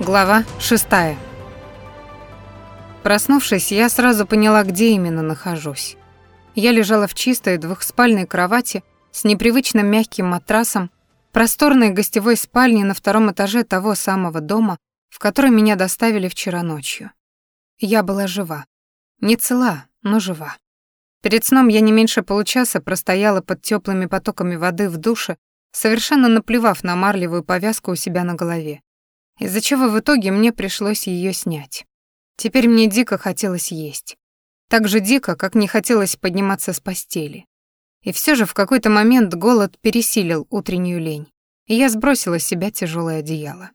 Глава шестая. Проснувшись, я сразу поняла, где именно нахожусь. Я лежала в чистой двухспальной кровати с непривычным мягким матрасом, просторной гостевой спальне на втором этаже того самого дома, в который меня доставили вчера ночью. Я была жива. Не цела, но жива. Перед сном я не меньше получаса простояла под теплыми потоками воды в душе, совершенно наплевав на марлевую повязку у себя на голове из-за чего в итоге мне пришлось ее снять. Теперь мне дико хотелось есть. Так же дико, как не хотелось подниматься с постели. И все же в какой-то момент голод пересилил утреннюю лень, и я сбросила с себя тяжелое одеяло.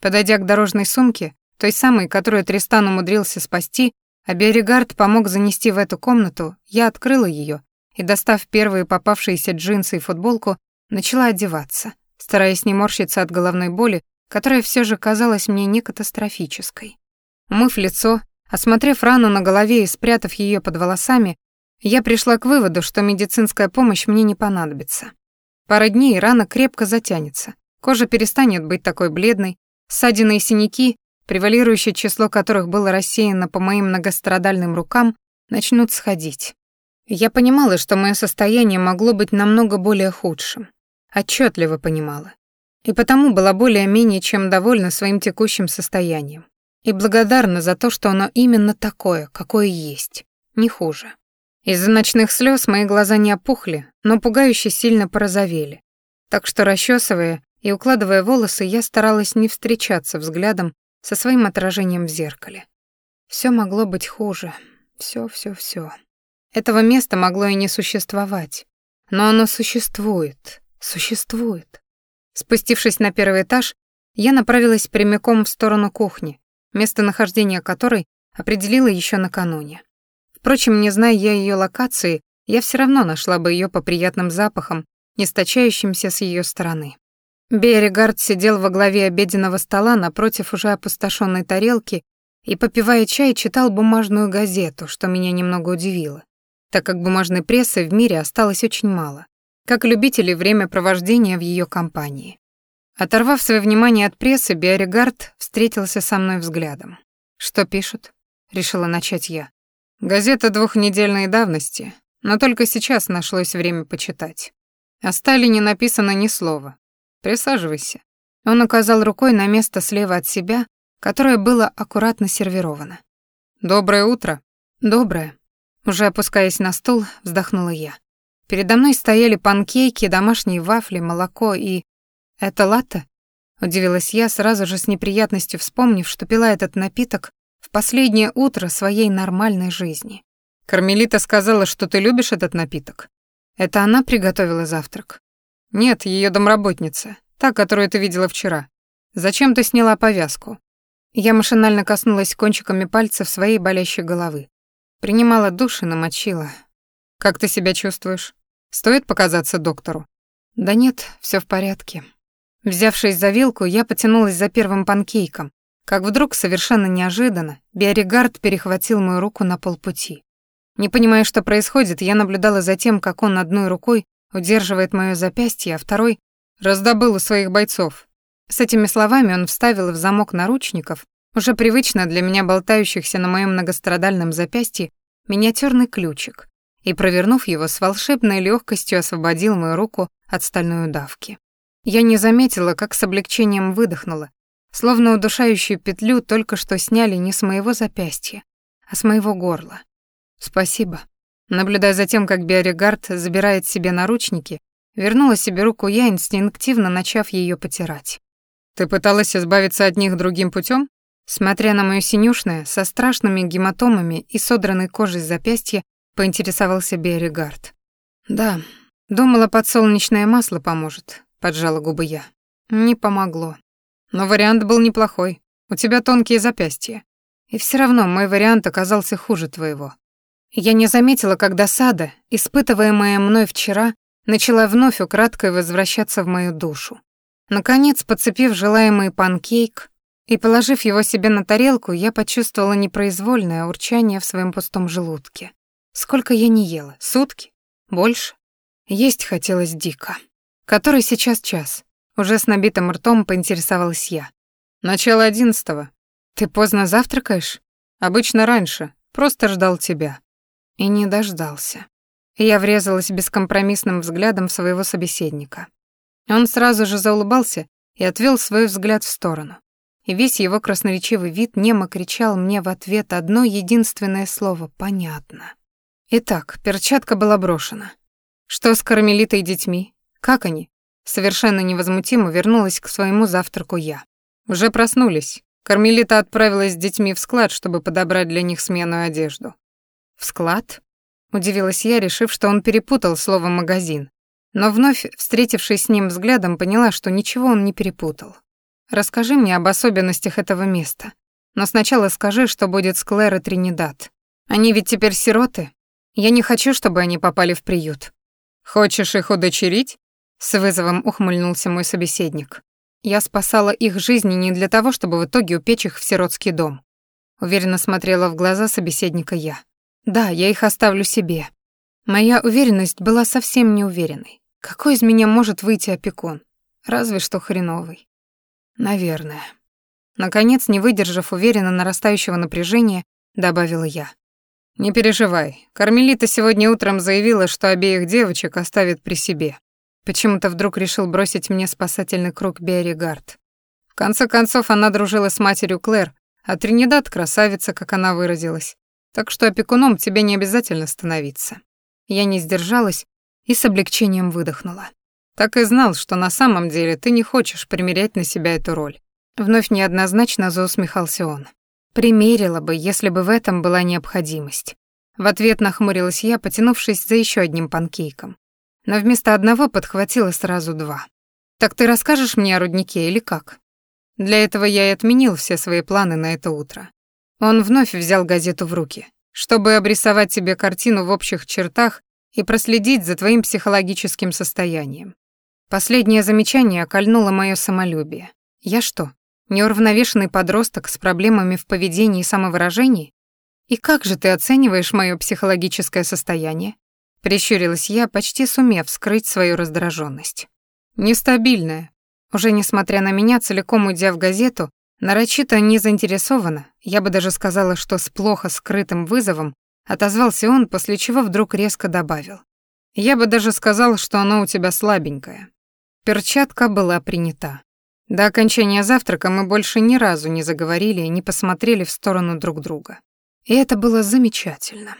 Подойдя к дорожной сумке, той самой, которую Тристан умудрился спасти, а Берегард помог занести в эту комнату, я открыла ее и, достав первые попавшиеся джинсы и футболку, начала одеваться, стараясь не морщиться от головной боли, которая все же казалась мне не катастрофической. Умыв лицо, осмотрев рану на голове и спрятав ее под волосами, я пришла к выводу, что медицинская помощь мне не понадобится. Пара дней рана крепко затянется, кожа перестанет быть такой бледной, ссадины и синяки, превалирующее число которых было рассеяно по моим многострадальным рукам, начнут сходить. Я понимала, что мое состояние могло быть намного более худшим. Отчетливо понимала и потому была более-менее чем довольна своим текущим состоянием и благодарна за то, что оно именно такое, какое есть, не хуже. Из-за ночных слез мои глаза не опухли, но пугающе сильно порозовели. Так что, расчесывая и укладывая волосы, я старалась не встречаться взглядом со своим отражением в зеркале. Все могло быть хуже. Все, все, все. Этого места могло и не существовать. Но оно существует. Существует. Спустившись на первый этаж, я направилась прямиком в сторону кухни, местонахождение которой определила еще накануне. Впрочем, не зная я ее локации, я все равно нашла бы ее по приятным запахам, не стачающимся с ее стороны. Берегард сидел во главе обеденного стола напротив уже опустошенной тарелки и, попивая чай, читал бумажную газету, что меня немного удивило, так как бумажной прессы в мире осталось очень мало как любители времяпровождения в ее компании. Оторвав свое внимание от прессы, Биоригард встретился со мной взглядом. «Что пишут?» — решила начать я. «Газета двухнедельной давности, но только сейчас нашлось время почитать. О Сталине написано ни слова. Присаживайся». Он указал рукой на место слева от себя, которое было аккуратно сервировано. «Доброе утро». «Доброе». Уже опускаясь на стул, вздохнула я. Передо мной стояли панкейки, домашние вафли, молоко и... «Это латте?» — удивилась я, сразу же с неприятностью вспомнив, что пила этот напиток в последнее утро своей нормальной жизни. «Кармелита сказала, что ты любишь этот напиток. Это она приготовила завтрак?» «Нет, ее домработница, та, которую ты видела вчера. Зачем ты сняла повязку?» Я машинально коснулась кончиками пальцев своей болящей головы. Принимала душ и намочила. «Как ты себя чувствуешь?» Стоит показаться доктору? Да нет, все в порядке. Взявшись за вилку, я потянулась за первым панкейком, как вдруг, совершенно неожиданно, Биоригард перехватил мою руку на полпути. Не понимая, что происходит, я наблюдала за тем, как он одной рукой удерживает моё запястье, а второй раздобыл у своих бойцов. С этими словами он вставил в замок наручников, уже привычно для меня болтающихся на моем многострадальном запястье, миниатюрный ключик, и, провернув его, с волшебной легкостью освободил мою руку от стальной удавки. Я не заметила, как с облегчением выдохнула, словно удушающую петлю только что сняли не с моего запястья, а с моего горла. Спасибо. Наблюдая за тем, как Биоригард забирает себе наручники, вернула себе руку я, инстинктивно начав ее потирать. «Ты пыталась избавиться от них другим путем? Смотря на моё синюшное, со страшными гематомами и содранной кожей запястья, поинтересовался Берригард. Да, думала, подсолнечное масло поможет, поджала губы я. Не помогло. Но вариант был неплохой. У тебя тонкие запястья. И все равно мой вариант оказался хуже твоего. Я не заметила, как досада, испытываемая мной вчера, начала вновь украдкой возвращаться в мою душу. Наконец, подцепив желаемый панкейк и положив его себе на тарелку, я почувствовала непроизвольное урчание в своем пустом желудке. Сколько я не ела? Сутки? Больше? Есть хотелось дико. Который сейчас час? Уже с набитым ртом поинтересовалась я. Начало одиннадцатого. Ты поздно завтракаешь? Обычно раньше. Просто ждал тебя. И не дождался. Я врезалась бескомпромиссным взглядом своего собеседника. Он сразу же заулыбался и отвел свой взгляд в сторону. И весь его красноречивый вид немо кричал мне в ответ одно единственное слово «понятно». Итак, перчатка была брошена. Что с кармелитой и детьми? Как они? Совершенно невозмутимо вернулась к своему завтраку я. Уже проснулись. Кармелита отправилась с детьми в склад, чтобы подобрать для них сменную одежду. В склад? Удивилась я, решив, что он перепутал слово «магазин». Но вновь, встретившись с ним взглядом, поняла, что ничего он не перепутал. Расскажи мне об особенностях этого места. Но сначала скажи, что будет с Клэр и Тринидад. Они ведь теперь сироты. Я не хочу, чтобы они попали в приют. Хочешь их удочерить? С вызовом ухмыльнулся мой собеседник. Я спасала их жизни не для того, чтобы в итоге упечь их в сиротский дом. Уверенно смотрела в глаза собеседника я. Да, я их оставлю себе. Моя уверенность была совсем неуверенной. Какой из меня может выйти опекун? Разве что хреновый. Наверное. Наконец, не выдержав уверенно нарастающего напряжения, добавила я. «Не переживай. Кармелита сегодня утром заявила, что обеих девочек оставит при себе. Почему-то вдруг решил бросить мне спасательный круг Биоригард. В конце концов, она дружила с матерью Клэр, а Тринидад — красавица, как она выразилась. Так что опекуном тебе не обязательно становиться. Я не сдержалась и с облегчением выдохнула. Так и знал, что на самом деле ты не хочешь примерять на себя эту роль. Вновь неоднозначно заусмехался он. Примерила бы, если бы в этом была необходимость. В ответ нахмурилась я, потянувшись за еще одним панкейком. Но вместо одного подхватила сразу два. «Так ты расскажешь мне о руднике или как?» Для этого я и отменил все свои планы на это утро. Он вновь взял газету в руки, чтобы обрисовать тебе картину в общих чертах и проследить за твоим психологическим состоянием. Последнее замечание окольнуло моё самолюбие. Я что, неуравновешенный подросток с проблемами в поведении и самовыражении? И как же ты оцениваешь моё психологическое состояние? Прищурилась я, почти сумев скрыть свою раздраженность. Нестабильное. Уже несмотря на меня, целиком уйдя в газету, Нарочито не заинтересованно, я бы даже сказала, что с плохо скрытым вызовом, отозвался он, после чего вдруг резко добавил. «Я бы даже сказал, что оно у тебя слабенькое». Перчатка была принята. До окончания завтрака мы больше ни разу не заговорили и не посмотрели в сторону друг друга. И это было замечательно.